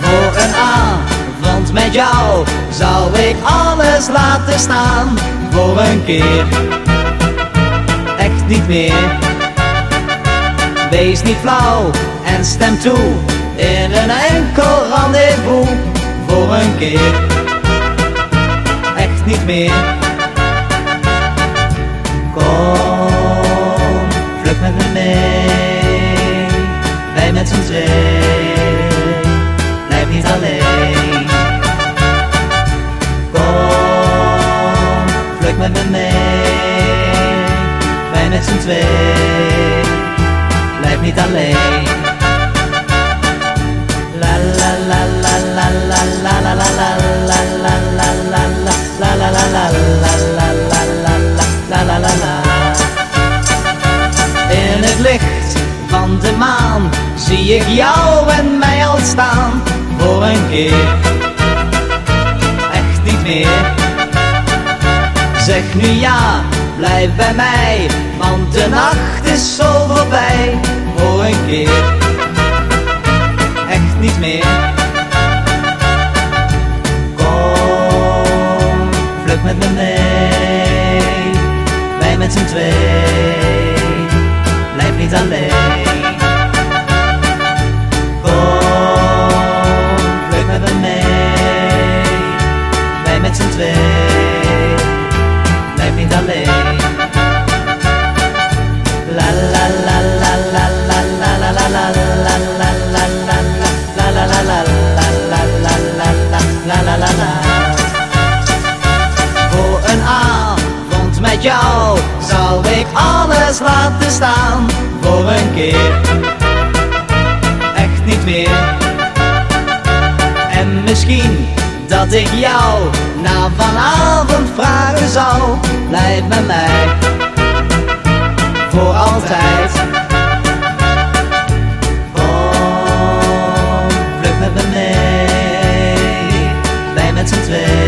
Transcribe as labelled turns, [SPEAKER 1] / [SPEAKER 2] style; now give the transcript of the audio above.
[SPEAKER 1] Voor een avond met jou zou ik alles laten staan voor een keer. Echt niet meer. Wees niet flauw en stem toe in een enkel rendezvous voor een keer. Echt niet meer. Kom, vlug met me mee, wij met z'n twee, blijf niet alleen. Kom, vlug met me mee, wij met z'n twee, blijf niet alleen. La la la la la la la la la la la la zie ik jou en mij al staan voor een keer. Echt niet meer. Zeg nu ja, blijf bij mij, want de nacht is zo voorbij voor een keer. Echt niet meer. Kom, vlug met me mee, wij met z'n twee, blijf niet alleen. La la Voor een avond met jou zou ik alles laten staan voor een keer. Echt niet meer. En misschien dat ik jou na vanavond vragen zal blijf bij mij voor altijd. Kom, vlug met me mee, wij met z'n twee.